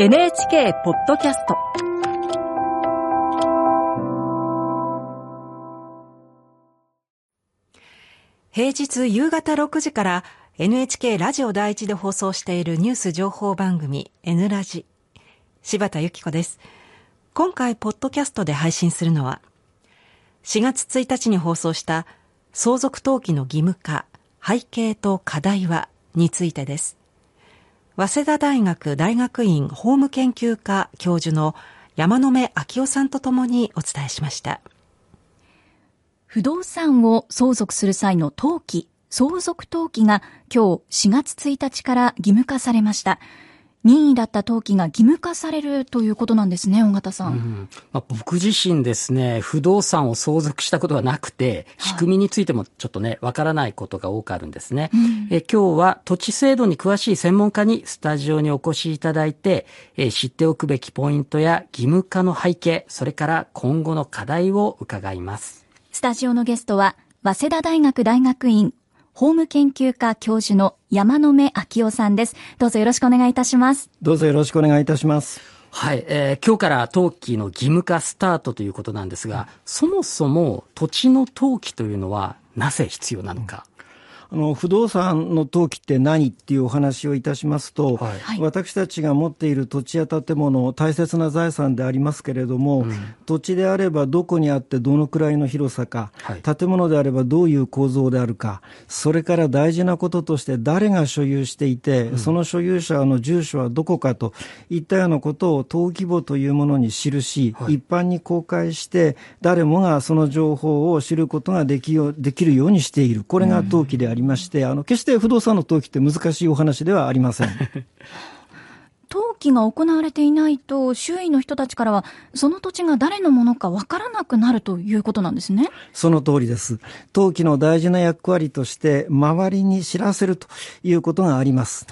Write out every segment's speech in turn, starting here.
NHK ポッドキャスト。平日夕方6時から NHK ラジオ第一で放送しているニュース情報番組 N ラジ。柴田由紀子です。今回ポッドキャストで配信するのは4月1日に放送した相続登記の義務化背景と課題はについてです。早稲田大学大学院法務研究科教授の山野目昭夫さんとともにお伝えしました。不動産を相続する際の登記相続登記が今日4月1日から義務化されました。任意だった登記が義務化されるということなんですね、尾形さん。うんまあ、僕自身ですね、不動産を相続したことがなくて、仕組みについてもちょっとね、わからないことが多くあるんですね。うん、え今日は土地制度に詳しい専門家にスタジオにお越しいただいて、え知っておくべきポイントや義務化の背景、それから今後の課題を伺います。スタジオのゲストは、早稲田大学大学院法務研究科教授の山野目昭夫さんです。どうぞよろしくお願いいたします。どうぞよろしくお願いいたします。はい、えー、今日から登記の義務化スタートということなんですが、そもそも土地の登記というのはなぜ必要なのか。あの不動産の登記って何っていうお話をいたしますと、はい、私たちが持っている土地や建物、大切な財産でありますけれども、うん、土地であればどこにあってどのくらいの広さか、はい、建物であればどういう構造であるか、それから大事なこととして誰が所有していて、うん、その所有者の住所はどこかといったようなことを登記簿というものに記し、はい、一般に公開して、誰もがその情報を知ることができよできるようにしている。これが登記でありりまして、あの、決して不動産の登記って難しいお話ではありません。登記が行われていないと、周囲の人たちからは、その土地が誰のものかわからなくなるということなんですね。その通りです。登記の大事な役割として、周りに知らせるということがあります。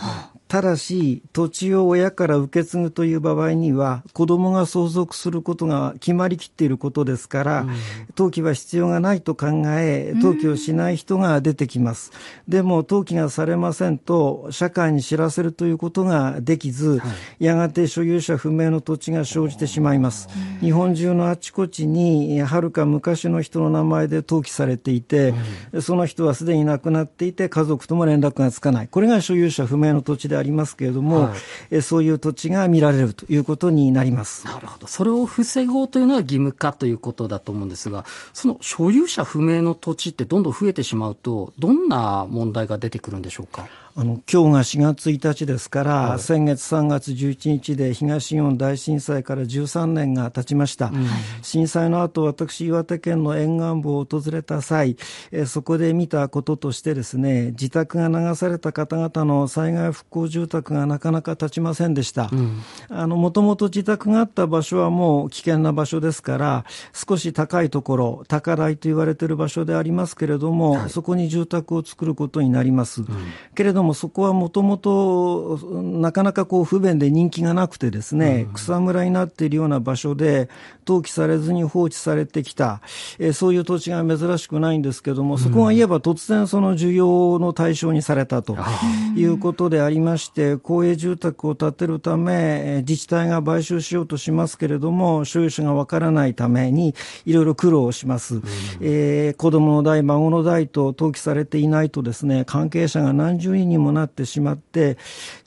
ただし、土地を親から受け継ぐという場合には、子供が相続することが決まりきっていることですから、うん、登記は必要がないと考え、登記をしない人が出てきます。うん、でも、登記がされませんと、社会に知らせるということができず、はい、やがて所有者不明の土地が生じてしまいます。うん、日本中のあちこちに、はるか昔の人の名前で登記されていて、その人はすでに亡くなっていて、家族とも連絡がつかない。これが所有者不明の土地ででありますけれども、はい、そういう土地が見られるということになります。なるほど。それを防ごうというのは義務化ということだと思うんですが、その所有者不明の土地ってどんどん増えてしまうと、どんな問題が出てくるんでしょうか？あの今日が4月1日ですから、はい、先月3月11日で東日本大震災から13年が経ちました、うん、震災の後私岩手県の沿岸部を訪れた際えそこで見たこととしてですね自宅が流された方々の災害復興住宅がなかなか建ちませんでした。もともと自宅があった場所はもう危険な場所ですから少し高いところ高台と言われている場所でありますけれども、はい、そこに住宅を作ることになります、うん、けれどももそこはもともとなかなかこう不便で人気がなくてですね、草むらになっているような場所で登記されずに放置されてきた、えー、そういう土地が珍しくないんですけども、そこがいえば突然その需要の対象にされたということでありまして、公営住宅を建てるため、自治体が買収しようとしますけれども、所有者がわからないためにいろいろ苦労します。えー、子供の代、孫の代と登記されていないとですね、関係者が何十人にもなってしまって、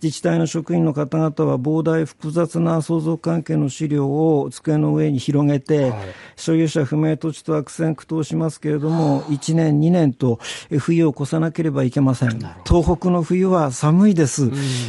自治体の職員の方々は膨大複雑な相続関係の資料を机の上に広げて、はい、所有者不明土地と悪戦苦闘しますけれども、1年、2年と冬を越さなければいけません。東北の冬は寒いです。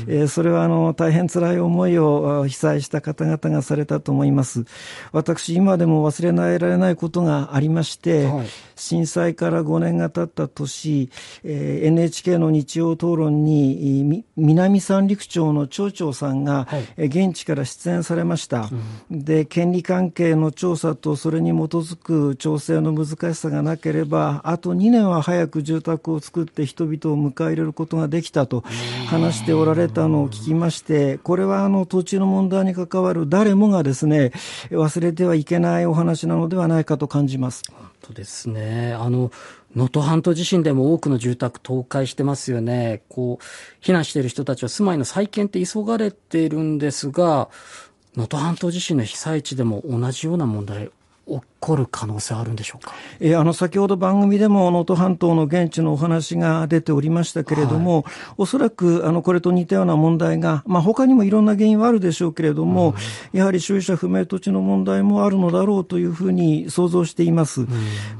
えー、それはあの大変辛い思いを被災した方々がされたと思います。私、今でも忘れられないことがありまして、はい、震災から5年が経った年、えー、NHK の日曜討論に南三陸町の町長さんが、現地から出演されました、うん、で権利関係の調査とそれに基づく調整の難しさがなければあと2年は早く住宅を作って人々を迎え入れることができたと話しておられたのを聞きましてこれはあの土地の問題に関わる誰もがですね忘れてはいけないお話なのではないかと感じます。とですね。あの能登半島地震でも多くの住宅倒壊してますよね。こう、避難している人たちは住まいの再建って急がれているんですが、能登半島地震の被災地でも同じような問題起こる可能性あるんでしょうか、えー、あの先ほど番組でも能登半島の現地のお話が出ておりましたけれども、はい、おそらくあのこれと似たような問題が、まあ、他にもいろんな原因はあるでしょうけれども、うん、やはり所有者不明土地の問題もあるのだろうというふうに想像しています。うん、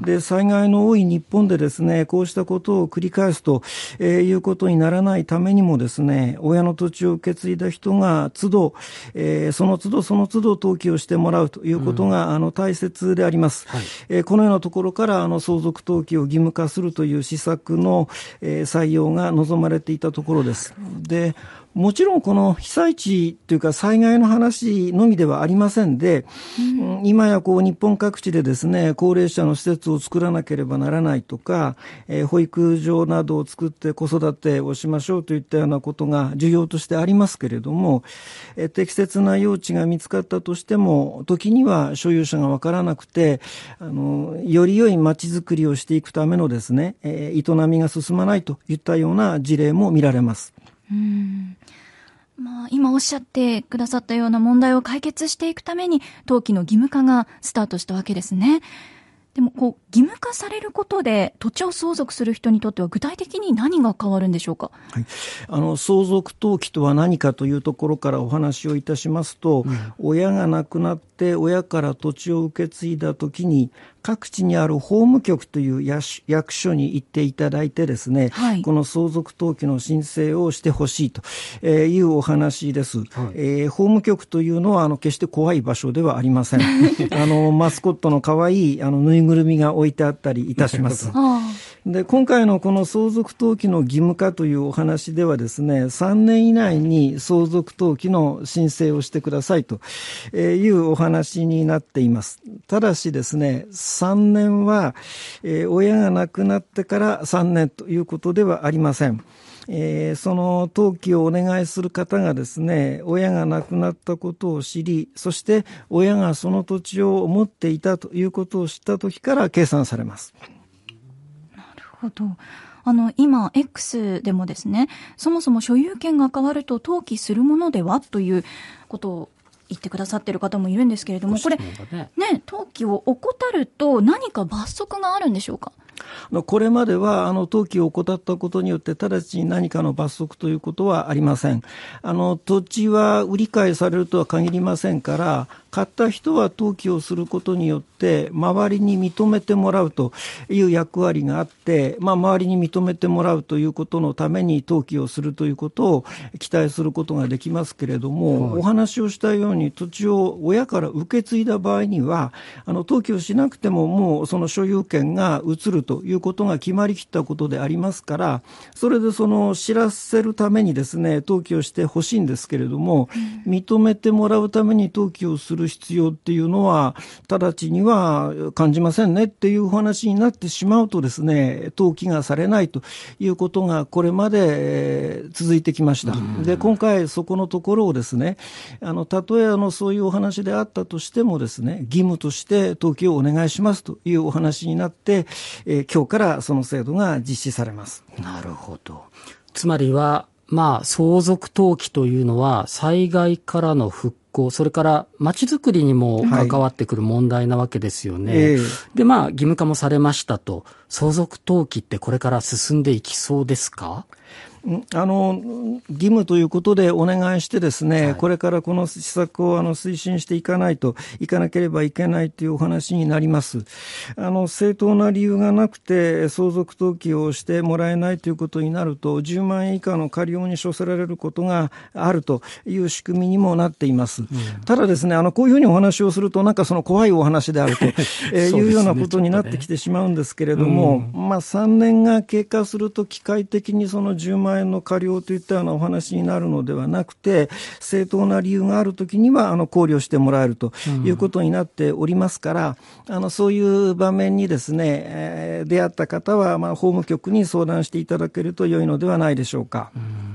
で災害の多い日本でですねこうしたことを繰り返すと、えー、いうことにならないためにもですね親の土地を受け継いだ人が都度、えー、その都度その都度登記をしてもらうということが、うん、あの大切であります。はい、えー、このようなところからあの相続登記を義務化するという施策の、えー、採用が望まれていたところです。でもちろんこの被災地というか災害の話のみではありませんで、うん、今やこう日本各地でですね、高齢者の施設を作らなければならないとか、えー、保育所などを作って子育てをしましょうといったようなことが重要としてありますけれども、えー、適切な用地が見つかったとしても、時には所有者がわからなくて、あの、より良い街づくりをしていくためのですね、えー、営みが進まないといったような事例も見られます。うんまあ、今おっしゃってくださったような問題を解決していくために、登記の義務化がスタートしたわけですね。でも、こう、義務化されることで、土地を相続する人にとっては、具体的に何が変わるんでしょうか？はい、あの相続登記とは何かというところからお話をいたしますと、うん、親が亡くなって親から土地を受け継いだときに、各地にある法務局という役所に行っていただいてですね、はい、この相続登記の申請をしてほしいというお話です。はい、えー、法務局というのはあの決して怖い場所ではありません。あのマスコットの可愛いあのぬいぐるみが置いてあったりいたします。で今回のこの相続登記の義務化というお話ではですね3年以内に相続登記の申請をしてくださいというお話になっていますただしですね3年は、えー、親が亡くなってから3年ということではありません。えー、その登記をお願いする方がですね、親が亡くなったことを知り、そして親がその土地を持っていたということを知った時から計算されます。なるほど。あの、今、X でもですね、そもそも所有権が変わると登記するものではということを言ってくださってる方もいるんですけれども、これ、ね、登記を怠ると何か罰則があるんでしょうか？これまでは、あの、登記を怠ったことによって、直ちに何かの罰則ということはありません。あの、土地は売り買いされるとは限りませんから、買った人は登記をすることによって、周りに認めてもらうという役割があって、まあ、周りに認めてもらうということのために登記をするということを期待することができますけれども、はい、お話をしたように土地を親から受け継いだ場合には、あの、登記をしなくてももうその所有権が移るということが決まりきったことでありますから、それでその知らせるためにですね、登記をしてほしいんですけれども、認めてもらうために登記をするる必要っていうのは、直ちには感じませんねっていうお話になってしまうとですね、登記がされないということがこれまで続いてきました。で、今回そこのところをですね、あの、たとえあの、そういうお話であったとしてもですね、義務として登記をお願いしますというお話になって、えー、今日からその制度が実施されます。なるほど。つまりは、まあ、相続登記というのは、災害からの復興、それから街づくりにも関わってくる問題なわけですよね。はいえー、で、まあ、義務化もされましたと、相続登記ってこれから進んでいきそうですか？あの義務ということでお願いしてですね、はい、これからこの施策をあの推進していかないといかなければいけないというお話になります。あの正当な理由がなくて相続登記をしてもらえないということになると10万円以下の過料に処せられることがあるという仕組みにもなっています。うん、ただですね、あのこういうふうにお話をするとなんかその怖いお話であると、えいうようなことになってきてしまうんですけれども、うん、まあ3年が経過すると機械的にその10万万円の過料といったようなお話になるのではなくて、正当な理由があるときにはあの考慮してもらえるということになっておりますから、うん、あのそういう場面にですね、えー、出会った方は、まあ、法務局に相談していただけると良いのではないでしょうか。うん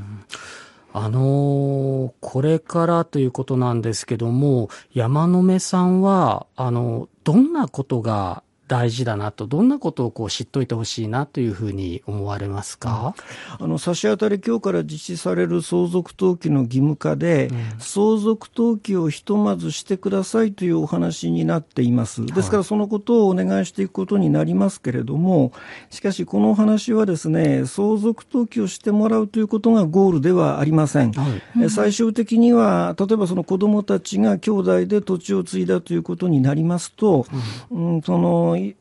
あのー、これからということなんですけども、山野目さんは、あの、どんなことが大事だなと、どんなことをこう知っといてほしいなというふうに思われますか、うん、あの差し当たり今日から実施される相続登記の義務化で、うん、相続登記をひとまずしてくださいというお話になっています。ですからそのことをお願いしていくことになりますけれども、しかしこのお話はですね、相続登記をしてもらうということがゴールではありません。はい、最終的には、例えばその子供たちが兄弟で土地を継いだということになりますと、うん、その i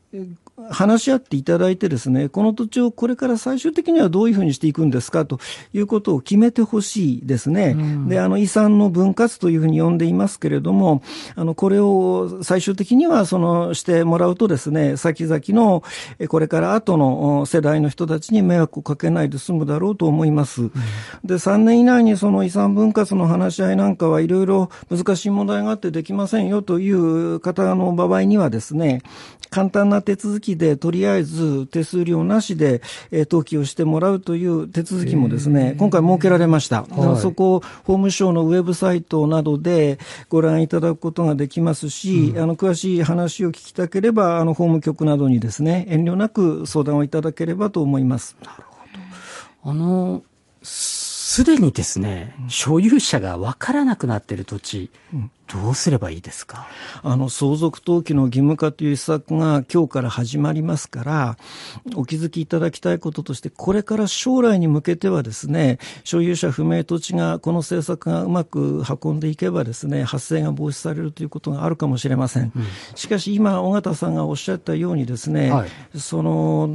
話し合っていただいてですね、この土地をこれから最終的にはどういうふうにしていくんですかということを決めてほしいですね。うん、で、あの遺産の分割というふうに呼んでいますけれども、あの、これを最終的にはそのしてもらうとですね、先々のこれから後の世代の人たちに迷惑をかけないで済むだろうと思います。うん、で、3年以内にその遺産分割の話し合いなんかはいろいろ難しい問題があってできませんよという方の場合にはですね、簡単な手続きでとりあえず手数料なしで、えー、登記をしてもらうという手続きもですね、今回設けられました。はい、そこを法務省のウェブサイトなどでご覧いただくことができますし、うん、あの詳しい話を聞きたければあの法務局などにですね遠慮なく相談をいただければと思います。なるほど。あのすでにですね、所有者がわからなくなっている土地、どうすればいいですか？あの相続登記の義務化という施策が今日から始まりますからお気づきいただきたいこととしてこれから将来に向けてはですね所有者不明土地がこの政策がうまく運んでいけばですね発生が防止されるということがあるかもしれません、うん、しかし今尾形さんがおっしゃったようにですね、はい、その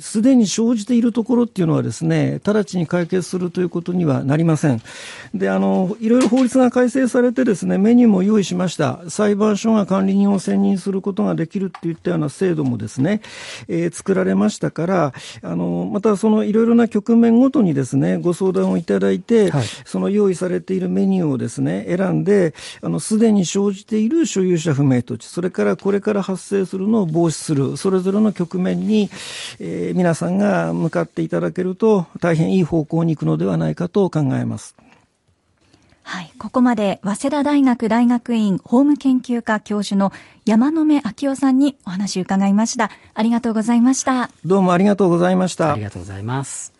すでに生じているところっていうのはですね直ちに解決するということにはなりません。であのいろいろ法律が改正されてですね、メニューも用意しました。裁判所が管理人を選任することができるっていったような制度もですね、えー、作られましたから、あの、またそのいろいろな局面ごとにですね、ご相談をいただいて、はい、その用意されているメニューをですね、選んで、あの、すでに生じている所有者不明土地、それからこれから発生するのを防止する、それぞれの局面に、えー、皆さんが向かっていただけると、大変いい方向に行くのではないかと考えます。はい。ここまで、早稲田大学大学院法務研究科教授の山野目昭夫さんにお話を伺いました。ありがとうございました。どうもありがとうございました。ありがとうございます。